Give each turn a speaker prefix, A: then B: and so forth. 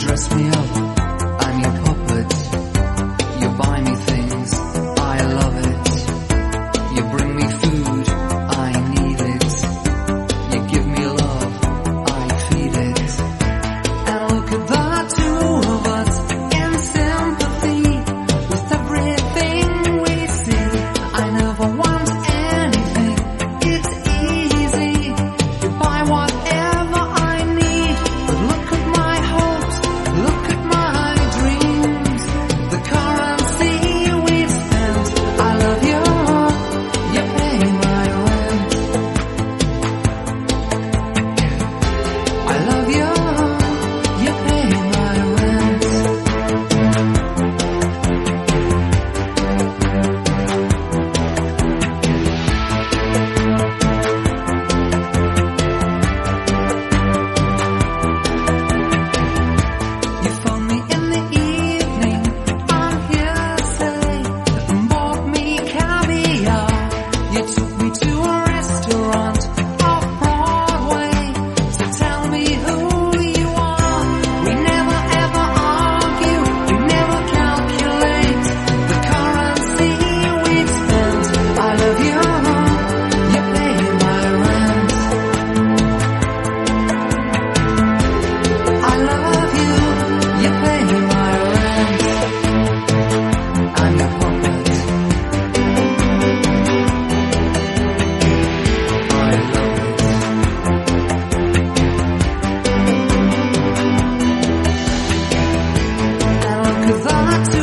A: dress me up. It's to